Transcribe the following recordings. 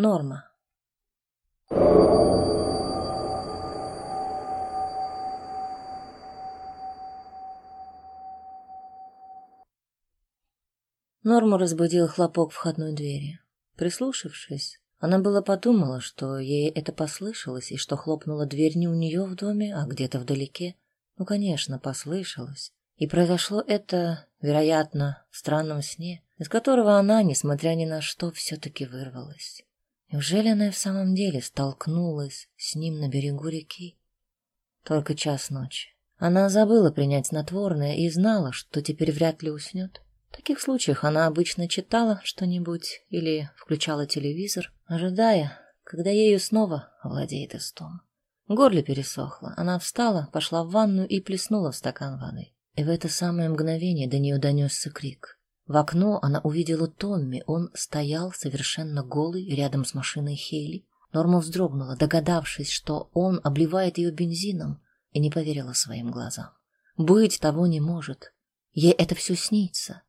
Норма. Норму разбудил хлопок входной двери. Прислушавшись, она было подумала, что ей это послышалось, и что хлопнула дверь не у нее в доме, а где-то вдалеке. Ну, конечно, послышалось. И произошло это, вероятно, в странном сне, из которого она, несмотря ни на что, все-таки вырвалась. Неужели она и в самом деле столкнулась с ним на берегу реки? Только час ночи. Она забыла принять снотворное и знала, что теперь вряд ли уснет. В таких случаях она обычно читала что-нибудь или включала телевизор, ожидая, когда ею снова овладеет истом. Горле пересохло. Она встала, пошла в ванную и плеснула в стакан воды. И в это самое мгновение до нее донесся крик. В окно она увидела Томми. Он стоял совершенно голый рядом с машиной Хейли. Норма вздрогнула, догадавшись, что он обливает ее бензином, и не поверила своим глазам. Быть того не может. Ей это все снится.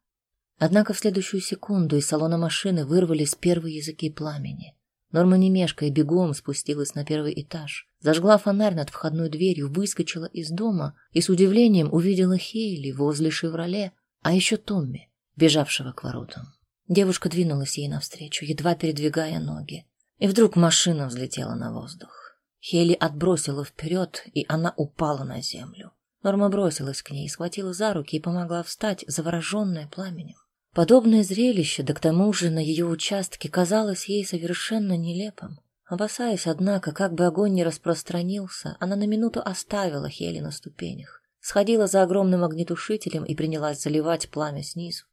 Однако в следующую секунду из салона машины вырвались первые языки пламени. Норма не мешкая бегом спустилась на первый этаж, зажгла фонарь над входной дверью, выскочила из дома и с удивлением увидела Хейли возле «Шевроле», а еще Томми, бежавшего к воротам. Девушка двинулась ей навстречу, едва передвигая ноги. И вдруг машина взлетела на воздух. Хейли отбросила вперед, и она упала на землю. Норма бросилась к ней, схватила за руки и помогла встать, завороженная пламенем. Подобное зрелище, да к тому же на ее участке, казалось ей совершенно нелепым. Опасаясь, однако, как бы огонь не распространился, она на минуту оставила Хели на ступенях, сходила за огромным огнетушителем и принялась заливать пламя снизу.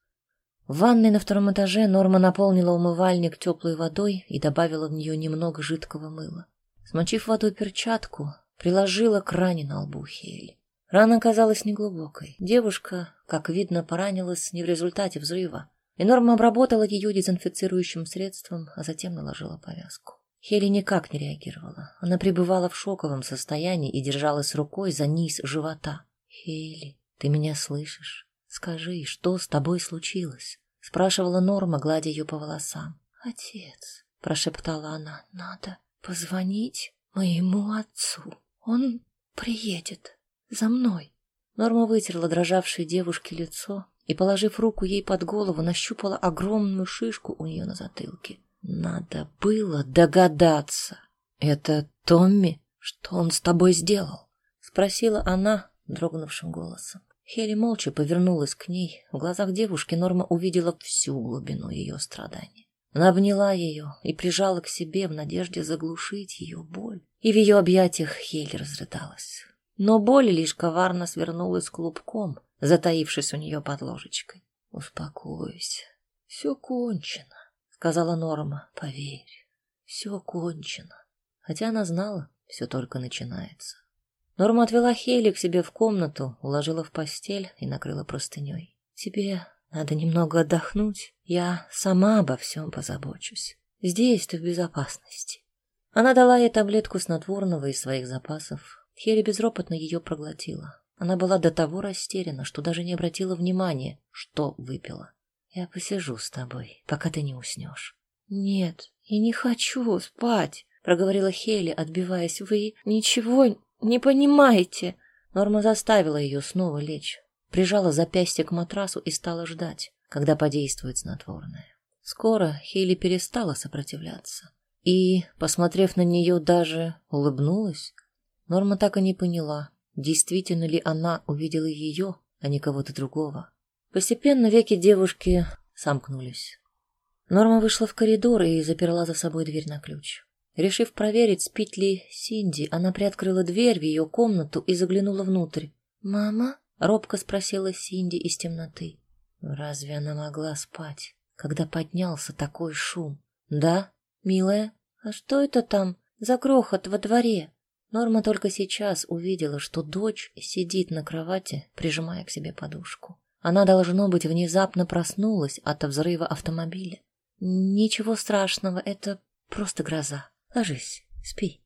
В ванной на втором этаже Норма наполнила умывальник теплой водой и добавила в нее немного жидкого мыла. Смочив водой перчатку, приложила к ране на лбу Хели. Рана оказалась неглубокой. Девушка, как видно, поранилась не в результате взрыва. И Норма обработала ее дезинфицирующим средством, а затем наложила повязку. Хели никак не реагировала. Она пребывала в шоковом состоянии и держалась рукой за низ живота. «Хели, ты меня слышишь? Скажи, что с тобой случилось?» Спрашивала Норма, гладя ее по волосам. «Отец», — прошептала она, — «надо позвонить моему отцу. Он приедет». За мной. Норма вытерла дрожавшей девушке лицо и, положив руку ей под голову, нащупала огромную шишку у нее на затылке. Надо было догадаться. Это Томми? Что он с тобой сделал? Спросила она дрогнувшим голосом. Хели молча повернулась к ней. В глазах девушки Норма увидела всю глубину ее страданий. Она обняла ее и прижала к себе в надежде заглушить ее боль. И в ее объятиях Хели разрыдалась. Но боль лишь коварно свернулась клубком, затаившись у нее под ложечкой. «Успокойся, все кончено», — сказала Норма. «Поверь, все кончено». Хотя она знала, все только начинается. Норма отвела Хейли к себе в комнату, уложила в постель и накрыла простыней. «Тебе надо немного отдохнуть. Я сама обо всем позабочусь. Здесь ты в безопасности». Она дала ей таблетку снотворного из своих запасов, Хели безропотно ее проглотила. Она была до того растеряна, что даже не обратила внимания, что выпила. «Я посижу с тобой, пока ты не уснешь». «Нет, я не хочу спать», — проговорила Хели, отбиваясь. «Вы ничего не понимаете». Норма заставила ее снова лечь, прижала запястье к матрасу и стала ждать, когда подействует снотворное. Скоро Хейли перестала сопротивляться и, посмотрев на нее, даже улыбнулась, Норма так и не поняла, действительно ли она увидела ее, а не кого-то другого. Постепенно веки девушки сомкнулись. Норма вышла в коридор и заперла за собой дверь на ключ. Решив проверить, спит ли Синди, она приоткрыла дверь в ее комнату и заглянула внутрь. «Мама?» — робко спросила Синди из темноты. Разве она могла спать, когда поднялся такой шум? «Да, милая? А что это там за грохот во дворе?» Норма только сейчас увидела, что дочь сидит на кровати, прижимая к себе подушку. Она, должно быть, внезапно проснулась от взрыва автомобиля. Ничего страшного, это просто гроза. Ложись, спи.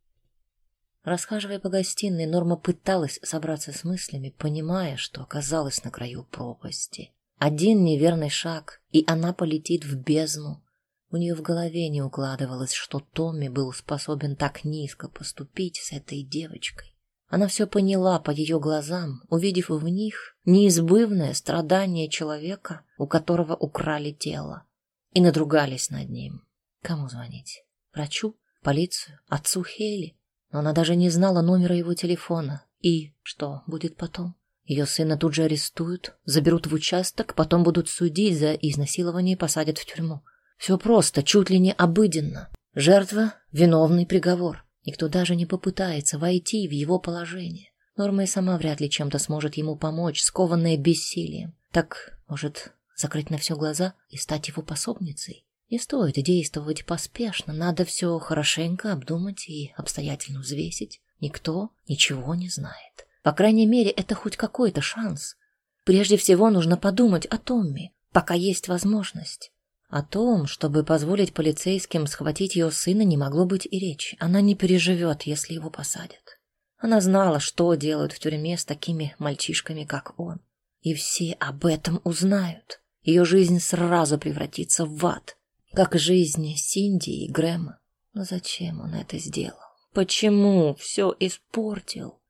Расхаживая по гостиной, Норма пыталась собраться с мыслями, понимая, что оказалась на краю пропасти. Один неверный шаг, и она полетит в бездну. У нее в голове не укладывалось, что Томми был способен так низко поступить с этой девочкой. Она все поняла по ее глазам, увидев в них неизбывное страдание человека, у которого украли тело, и надругались над ним. Кому звонить? Врачу? Полицию? Отцу Хейли? Но она даже не знала номера его телефона. И что будет потом? Ее сына тут же арестуют, заберут в участок, потом будут судить за изнасилование и посадят в тюрьму. Все просто, чуть ли не обыденно. Жертва — виновный приговор. Никто даже не попытается войти в его положение. Норма и сама вряд ли чем-то сможет ему помочь, скованная бессилием. Так, может, закрыть на все глаза и стать его пособницей? Не стоит действовать поспешно, надо все хорошенько обдумать и обстоятельно взвесить. Никто ничего не знает. По крайней мере, это хоть какой-то шанс. Прежде всего нужно подумать о Томми, пока есть возможность. О том, чтобы позволить полицейским схватить ее сына, не могло быть и речи. Она не переживет, если его посадят. Она знала, что делают в тюрьме с такими мальчишками, как он. И все об этом узнают. Ее жизнь сразу превратится в ад, как жизнь Синди и Грэма. Но зачем он это сделал? Почему все испортил?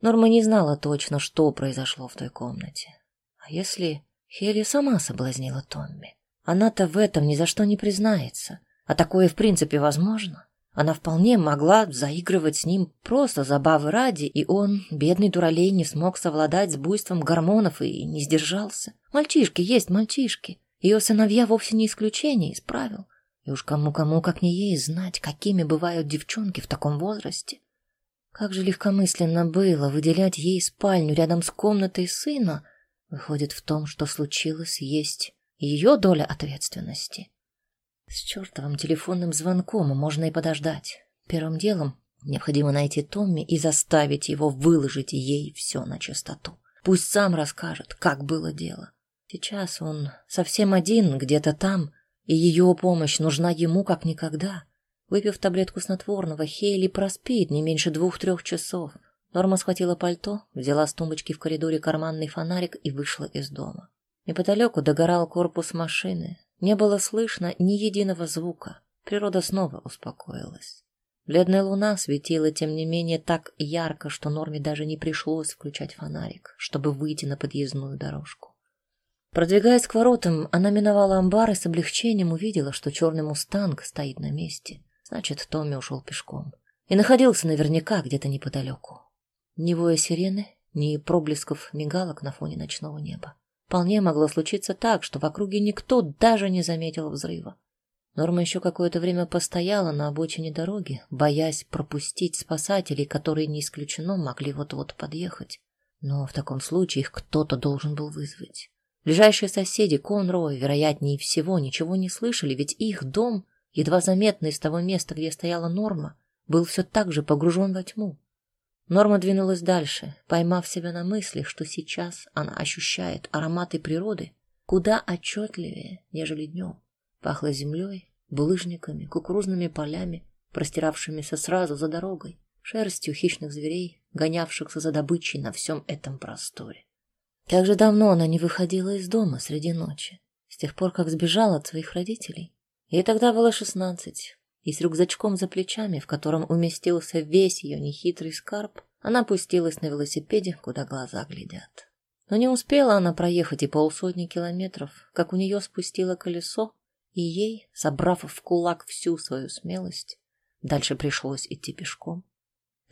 Норма не знала точно, что произошло в той комнате. А если Хелли сама соблазнила Томми? Она-то в этом ни за что не признается. А такое в принципе возможно. Она вполне могла заигрывать с ним просто забавы ради, и он, бедный дуралей, не смог совладать с буйством гормонов и не сдержался. Мальчишки есть мальчишки. Ее сыновья вовсе не исключение из правил. И уж кому-кому, как не ей, знать, какими бывают девчонки в таком возрасте. Как же легкомысленно было выделять ей спальню рядом с комнатой сына. Выходит, в том, что случилось, есть ее доля ответственности. С чертовым телефонным звонком можно и подождать. Первым делом необходимо найти Томми и заставить его выложить ей все на чистоту. Пусть сам расскажет, как было дело. Сейчас он совсем один, где-то там, и ее помощь нужна ему как никогда. Выпив таблетку снотворного, Хейли проспит не меньше двух-трех часов. Норма схватила пальто, взяла с тумбочки в коридоре карманный фонарик и вышла из дома. Неподалеку догорал корпус машины. Не было слышно ни единого звука. Природа снова успокоилась. Бледная луна светила, тем не менее, так ярко, что Норме даже не пришлось включать фонарик, чтобы выйти на подъездную дорожку. Продвигаясь к воротам, она миновала амбар и с облегчением увидела, что черный мустанг стоит на месте. Значит, Томми ушел пешком. И находился наверняка где-то неподалеку. Ни воя сирены, ни проблесков мигалок на фоне ночного неба. Вполне могло случиться так, что в округе никто даже не заметил взрыва. Норма еще какое-то время постояла на обочине дороги, боясь пропустить спасателей, которые, не исключено, могли вот-вот подъехать. Но в таком случае их кто-то должен был вызвать. Ближайшие соседи, Конрой, вероятнее всего, ничего не слышали, ведь их дом едва заметный с того места, где стояла Норма, был все так же погружен во тьму. Норма двинулась дальше, поймав себя на мысли, что сейчас она ощущает ароматы природы куда отчетливее, нежели днем. Пахло землей, булыжниками, кукурузными полями, простиравшимися сразу за дорогой, шерстью хищных зверей, гонявшихся за добычей на всем этом просторе. Как же давно она не выходила из дома среди ночи, с тех пор, как сбежала от своих родителей. Ей тогда было шестнадцать, и с рюкзачком за плечами, в котором уместился весь ее нехитрый скарб, она пустилась на велосипеде, куда глаза глядят. Но не успела она проехать и полсотни километров, как у нее спустило колесо, и ей, собрав в кулак всю свою смелость, дальше пришлось идти пешком.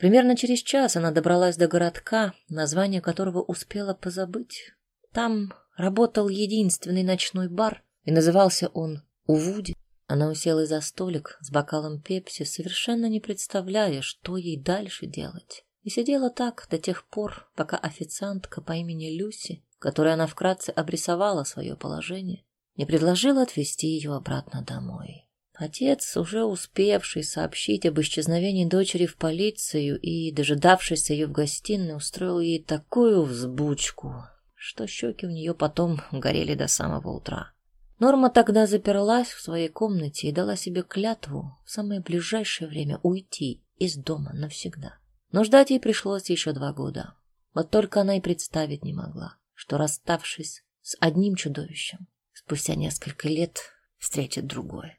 Примерно через час она добралась до городка, название которого успела позабыть. Там работал единственный ночной бар, и назывался он «Увуди». Она уселась за столик с бокалом пепси, совершенно не представляя, что ей дальше делать. И сидела так до тех пор, пока официантка по имени Люси, которой она вкратце обрисовала свое положение, не предложила отвезти ее обратно домой. Отец, уже успевший сообщить об исчезновении дочери в полицию и дожидавшийся ее в гостиной, устроил ей такую взбучку, что щеки у нее потом горели до самого утра. Норма тогда заперлась в своей комнате и дала себе клятву в самое ближайшее время уйти из дома навсегда. Но ждать ей пришлось еще два года. Вот только она и представить не могла, что, расставшись с одним чудовищем, спустя несколько лет встретит другое.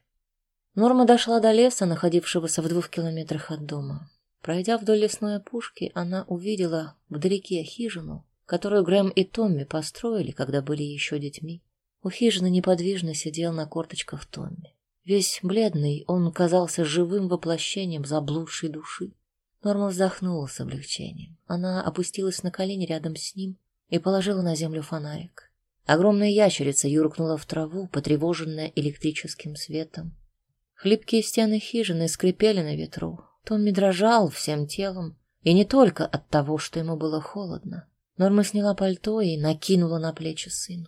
Норма дошла до леса, находившегося в двух километрах от дома. Пройдя вдоль лесной опушки, она увидела вдалеке хижину, которую Грэм и Томми построили, когда были еще детьми. У хижины неподвижно сидел на корточках Томми. Весь бледный, он казался живым воплощением заблудшей души. Норма вздохнула с облегчением. Она опустилась на колени рядом с ним и положила на землю фонарик. Огромная ящерица юркнула в траву, потревоженная электрическим светом. Хлипкие стены хижины скрипели на ветру. Томми дрожал всем телом, и не только от того, что ему было холодно. Норма сняла пальто и накинула на плечи сыну.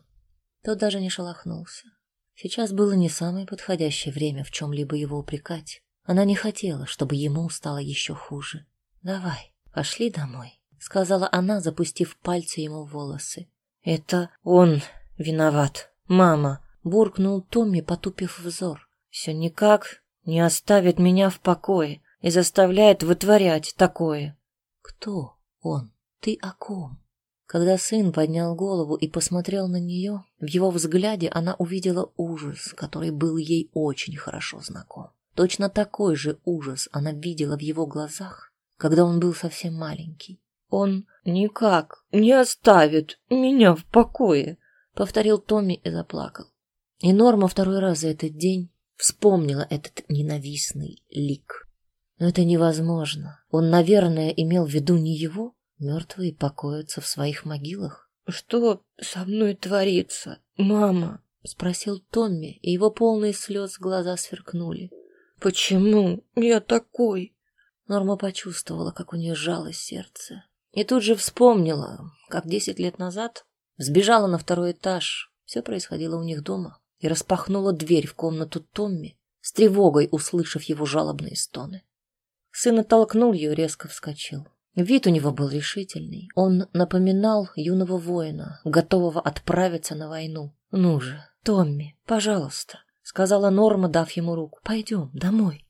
Тот даже не шелохнулся. Сейчас было не самое подходящее время в чем-либо его упрекать. Она не хотела, чтобы ему стало еще хуже. «Давай, пошли домой», — сказала она, запустив пальцы ему в волосы. «Это он виноват, мама», — буркнул Томми, потупив взор. «Все никак не оставит меня в покое и заставляет вытворять такое». «Кто он? Ты о ком?» Когда сын поднял голову и посмотрел на нее, в его взгляде она увидела ужас, который был ей очень хорошо знаком. Точно такой же ужас она видела в его глазах, когда он был совсем маленький. «Он никак не оставит меня в покое», — повторил Томми и заплакал. И Норма второй раз за этот день вспомнила этот ненавистный лик. Но это невозможно. Он, наверное, имел в виду не его. Мертвые покоятся в своих могилах. «Что со мной творится, мама?» — спросил Томми, и его полные слез глаза сверкнули. Почему я такой? Норма почувствовала, как у нее сжалось сердце. И тут же вспомнила, как десять лет назад сбежала на второй этаж. Все происходило у них дома. И распахнула дверь в комнату Томми, с тревогой услышав его жалобные стоны. Сын оттолкнул ее резко вскочил. Вид у него был решительный. Он напоминал юного воина, готового отправиться на войну. «Ну же, Томми, пожалуйста, сказала Норма, дав ему руку. Пойдем домой.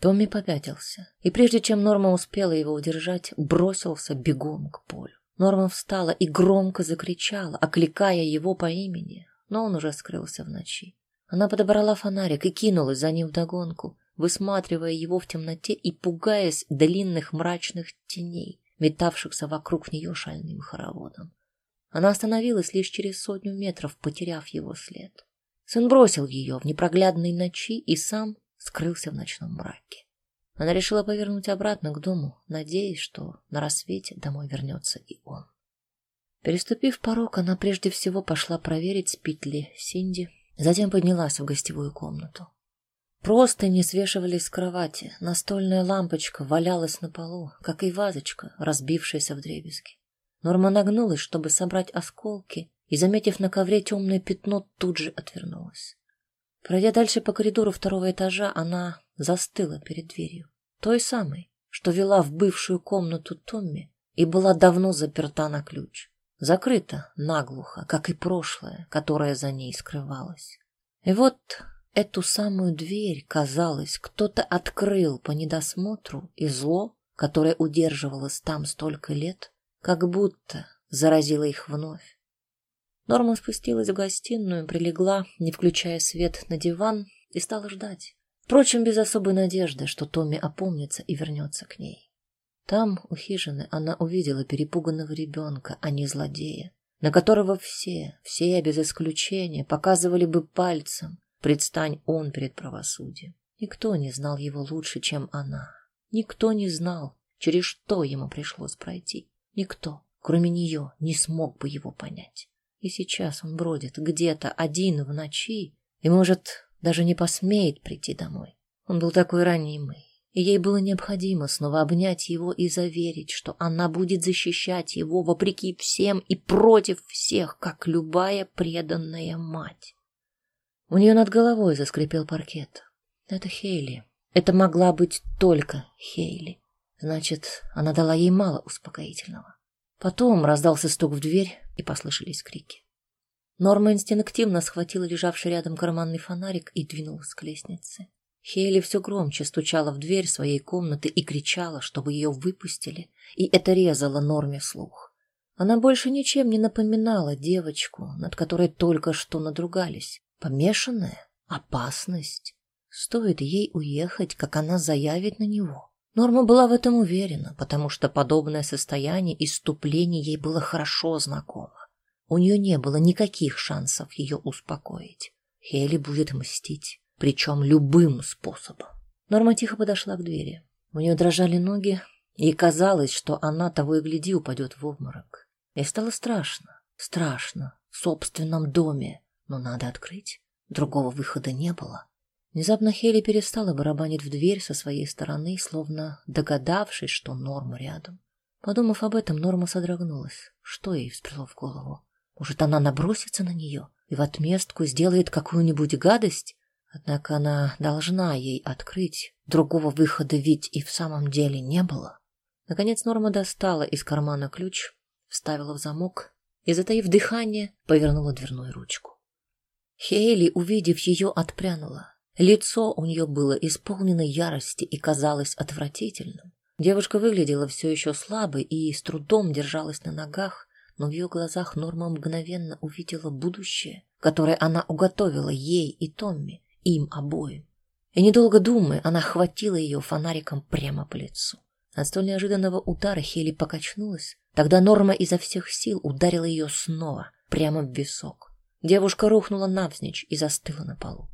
Томми попятился, и прежде чем Норма успела его удержать, бросился бегом к полю. Норма встала и громко закричала, окликая его по имени, но он уже скрылся в ночи. Она подобрала фонарик и кинулась за ним вдогонку, высматривая его в темноте и пугаясь длинных мрачных теней, метавшихся вокруг нее шальным хороводом. Она остановилась лишь через сотню метров, потеряв его след. Сын бросил ее в непроглядной ночи и сам скрылся в ночном мраке. Она решила повернуть обратно к дому, надеясь, что на рассвете домой вернется и он. Переступив порог, она прежде всего пошла проверить, спит ли Синди, затем поднялась в гостевую комнату. Просто не свешивались с кровати, настольная лампочка валялась на полу, как и вазочка, разбившаяся в дребезги. Норма нагнулась, чтобы собрать осколки, и, заметив на ковре темное пятно, тут же отвернулась. Пройдя дальше по коридору второго этажа, она застыла перед дверью, той самой, что вела в бывшую комнату Томми и была давно заперта на ключ. Закрыта наглухо, как и прошлое, которое за ней скрывалось. И вот эту самую дверь, казалось, кто-то открыл по недосмотру, и зло, которое удерживалось там столько лет, как будто заразило их вновь. Норма спустилась в гостиную, прилегла, не включая свет, на диван и стала ждать. Впрочем, без особой надежды, что Томми опомнится и вернется к ней. Там, у хижины, она увидела перепуганного ребенка, а не злодея, на которого все, все без исключения, показывали бы пальцем, предстань он перед правосудием. Никто не знал его лучше, чем она. Никто не знал, через что ему пришлось пройти. Никто, кроме нее, не смог бы его понять. И сейчас он бродит где-то один в ночи и, может, даже не посмеет прийти домой. Он был такой ранимый, и ей было необходимо снова обнять его и заверить, что она будет защищать его вопреки всем и против всех, как любая преданная мать. У нее над головой заскрипел паркет. Это Хейли. Это могла быть только Хейли. Значит, она дала ей мало успокоительного. Потом раздался стук в дверь, и послышались крики. Норма инстинктивно схватила лежавший рядом карманный фонарик и двинулась к лестнице. Хейли все громче стучала в дверь своей комнаты и кричала, чтобы ее выпустили, и это резало Норме слух. Она больше ничем не напоминала девочку, над которой только что надругались. Помешанная? Опасность? Стоит ей уехать, как она заявит на него. Норма была в этом уверена, потому что подобное состояние иступления ей было хорошо знакомо. У нее не было никаких шансов ее успокоить. Хейли будет мстить, причем любым способом. Норма тихо подошла к двери. У нее дрожали ноги, и казалось, что она того и гляди упадет в обморок. Ей стало страшно, страшно, в собственном доме, но надо открыть. Другого выхода не было. Внезапно Хели перестала барабанить в дверь со своей стороны, словно догадавшись, что Норма рядом. Подумав об этом, Норма содрогнулась. Что ей всплыло в голову? Может, она набросится на нее и в отместку сделает какую-нибудь гадость? Однако она должна ей открыть. Другого выхода ведь и в самом деле не было. Наконец Норма достала из кармана ключ, вставила в замок и, затаив дыхание, повернула дверную ручку. Хейли, увидев ее, отпрянула. Лицо у нее было исполнено ярости и казалось отвратительным. Девушка выглядела все еще слабой и с трудом держалась на ногах, но в ее глазах Норма мгновенно увидела будущее, которое она уготовила ей и Томми, им обоим. И недолго думая, она хватила ее фонариком прямо по лицу. От столь неожиданного удара Хели покачнулась. Тогда Норма изо всех сил ударила ее снова, прямо в висок. Девушка рухнула навзничь и застыла на полу.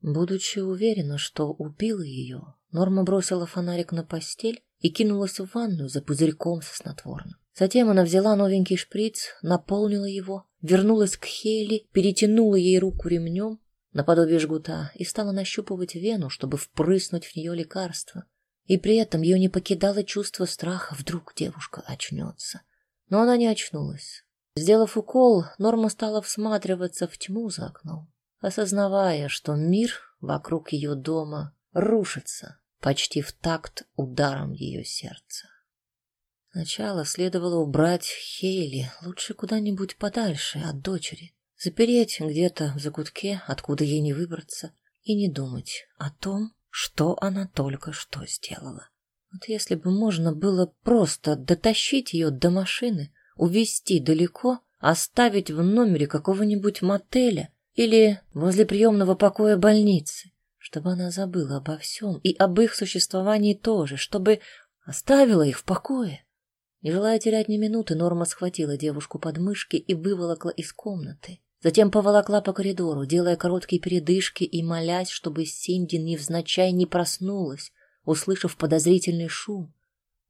Будучи уверена, что убила ее, Норма бросила фонарик на постель и кинулась в ванную за пузырьком со снотворным. Затем она взяла новенький шприц, наполнила его, вернулась к Хейли, перетянула ей руку ремнем наподобие жгута и стала нащупывать вену, чтобы впрыснуть в нее лекарство. И при этом ее не покидало чувство страха, вдруг девушка очнется. Но она не очнулась. Сделав укол, Норма стала всматриваться в тьму за окном осознавая, что мир вокруг ее дома рушится почти в такт ударом ее сердца. Сначала следовало убрать Хейли лучше куда-нибудь подальше от дочери, запереть где-то в закутке, откуда ей не выбраться, и не думать о том, что она только что сделала. Вот если бы можно было просто дотащить ее до машины, увезти далеко, оставить в номере какого-нибудь мотеля или возле приемного покоя больницы, чтобы она забыла обо всем и об их существовании тоже, чтобы оставила их в покое. Не желая терять ни минуты, Норма схватила девушку под мышки и выволокла из комнаты. Затем поволокла по коридору, делая короткие передышки и молясь, чтобы Синди невзначай не проснулась, услышав подозрительный шум.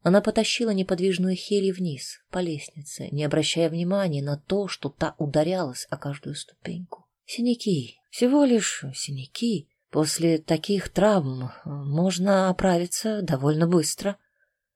Она потащила неподвижную Хели вниз, по лестнице, не обращая внимания на то, что та ударялась о каждую ступеньку. Синяки, всего лишь синяки. После таких травм можно оправиться довольно быстро.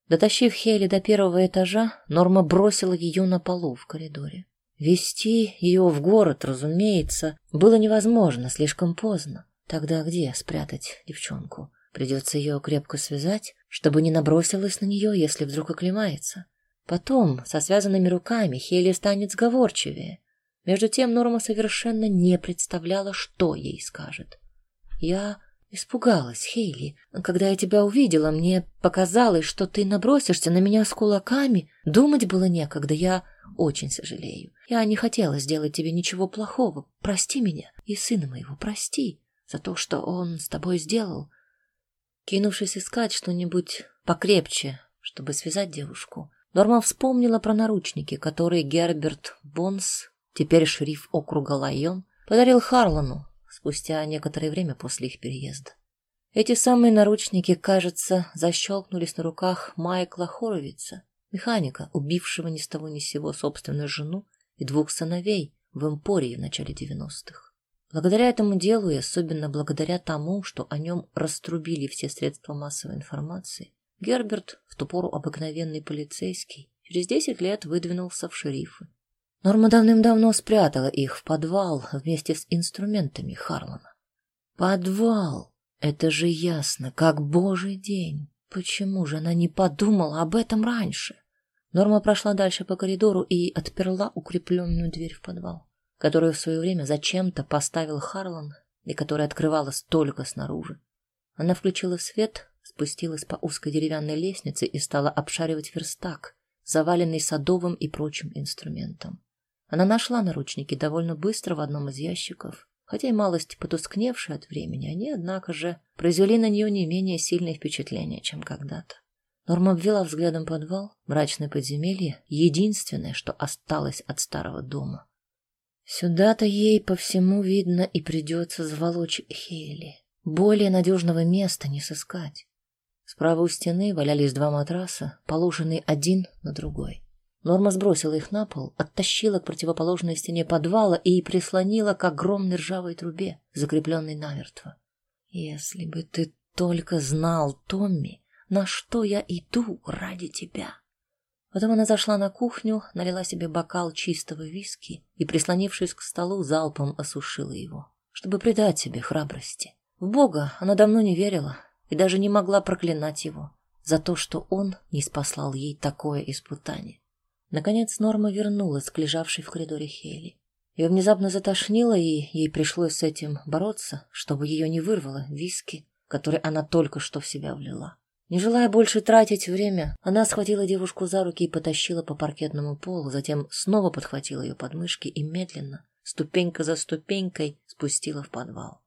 Дотащив Хели до первого этажа, Норма бросила ее на полу в коридоре. Вести ее в город, разумеется, было невозможно, слишком поздно. Тогда где спрятать девчонку? Придется ее крепко связать, чтобы не набросилась на нее, если вдруг оклемается. Потом, со связанными руками, Хели станет сговорчивее. Между тем Норма совершенно не представляла, что ей скажет. «Я испугалась, Хейли. Когда я тебя увидела, мне показалось, что ты набросишься на меня с кулаками. Думать было некогда, я очень сожалею. Я не хотела сделать тебе ничего плохого. Прости меня и сына моего прости за то, что он с тобой сделал». Кинувшись искать что-нибудь покрепче, чтобы связать девушку, Норма вспомнила про наручники, которые Герберт Бонс теперь шериф округа Лайон, подарил Харлану спустя некоторое время после их переезда. Эти самые наручники, кажется, защелкнулись на руках Майкла Хоровица, механика, убившего ни с того ни с сего собственную жену и двух сыновей в Эмпории в начале девяностых. Благодаря этому делу и особенно благодаря тому, что о нем раструбили все средства массовой информации, Герберт, в ту пору обыкновенный полицейский, через десять лет выдвинулся в шерифы Норма давным-давно спрятала их в подвал вместе с инструментами Харлана. Подвал! Это же ясно, как божий день. Почему же она не подумала об этом раньше? Норма прошла дальше по коридору и отперла укрепленную дверь в подвал, которую в свое время зачем-то поставил Харлан и которая открывалась только снаружи. Она включила свет, спустилась по узкой деревянной лестнице и стала обшаривать верстак, заваленный садовым и прочим инструментом. Она нашла наручники довольно быстро в одном из ящиков. Хотя и малость потускневшие от времени, они, однако же, произвели на нее не менее сильное впечатление, чем когда-то. Норма обвела взглядом подвал, мрачное подземелье, единственное, что осталось от старого дома. Сюда-то ей по всему видно и придется заволочь Хейли. Более надежного места не сыскать. Справа у стены валялись два матраса, положенные один на другой. Норма сбросила их на пол, оттащила к противоположной стене подвала и прислонила к огромной ржавой трубе, закрепленной намертво. «Если бы ты только знал, Томми, на что я иду ради тебя!» Потом она зашла на кухню, налила себе бокал чистого виски и, прислонившись к столу, залпом осушила его, чтобы придать себе храбрости. В Бога она давно не верила и даже не могла проклинать его за то, что он не спаслал ей такое испытание. Наконец Норма вернулась к лежавшей в коридоре Хейли. Ее внезапно затошнило, и ей пришлось с этим бороться, чтобы ее не вырвало виски, который она только что в себя влила. Не желая больше тратить время, она схватила девушку за руки и потащила по паркетному полу, затем снова подхватила ее подмышки и медленно, ступенька за ступенькой, спустила в подвал.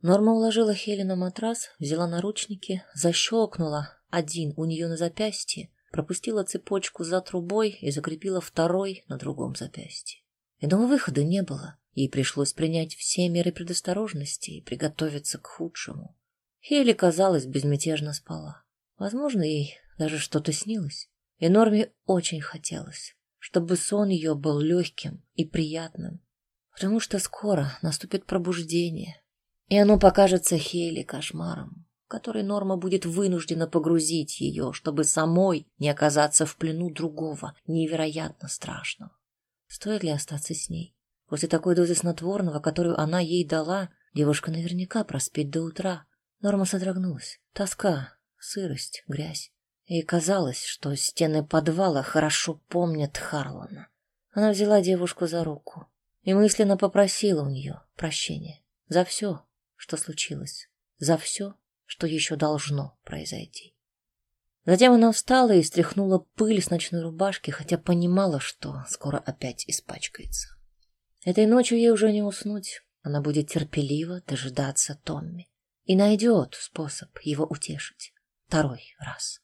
Норма уложила Хели на матрас, взяла наручники, защелкнула один у нее на запястье, пропустила цепочку за трубой и закрепила второй на другом запястье. Иного выхода не было. Ей пришлось принять все меры предосторожности и приготовиться к худшему. Хели, казалось, безмятежно спала. Возможно, ей даже что-то снилось. И Норме очень хотелось, чтобы сон ее был легким и приятным, потому что скоро наступит пробуждение, и оно покажется Хейли кошмаром которой Норма будет вынуждена погрузить ее, чтобы самой не оказаться в плену другого, невероятно страшного. Стоит ли остаться с ней? После такой дозы снотворного, которую она ей дала, девушка наверняка проспит до утра. Норма содрогнулась. Тоска, сырость, грязь. И казалось, что стены подвала хорошо помнят Харлана. Она взяла девушку за руку и мысленно попросила у нее прощения за все, что случилось, за все, что еще должно произойти. Затем она встала и стряхнула пыль с ночной рубашки, хотя понимала, что скоро опять испачкается. Этой ночью ей уже не уснуть. Она будет терпеливо дожидаться Томми и найдет способ его утешить. Второй раз.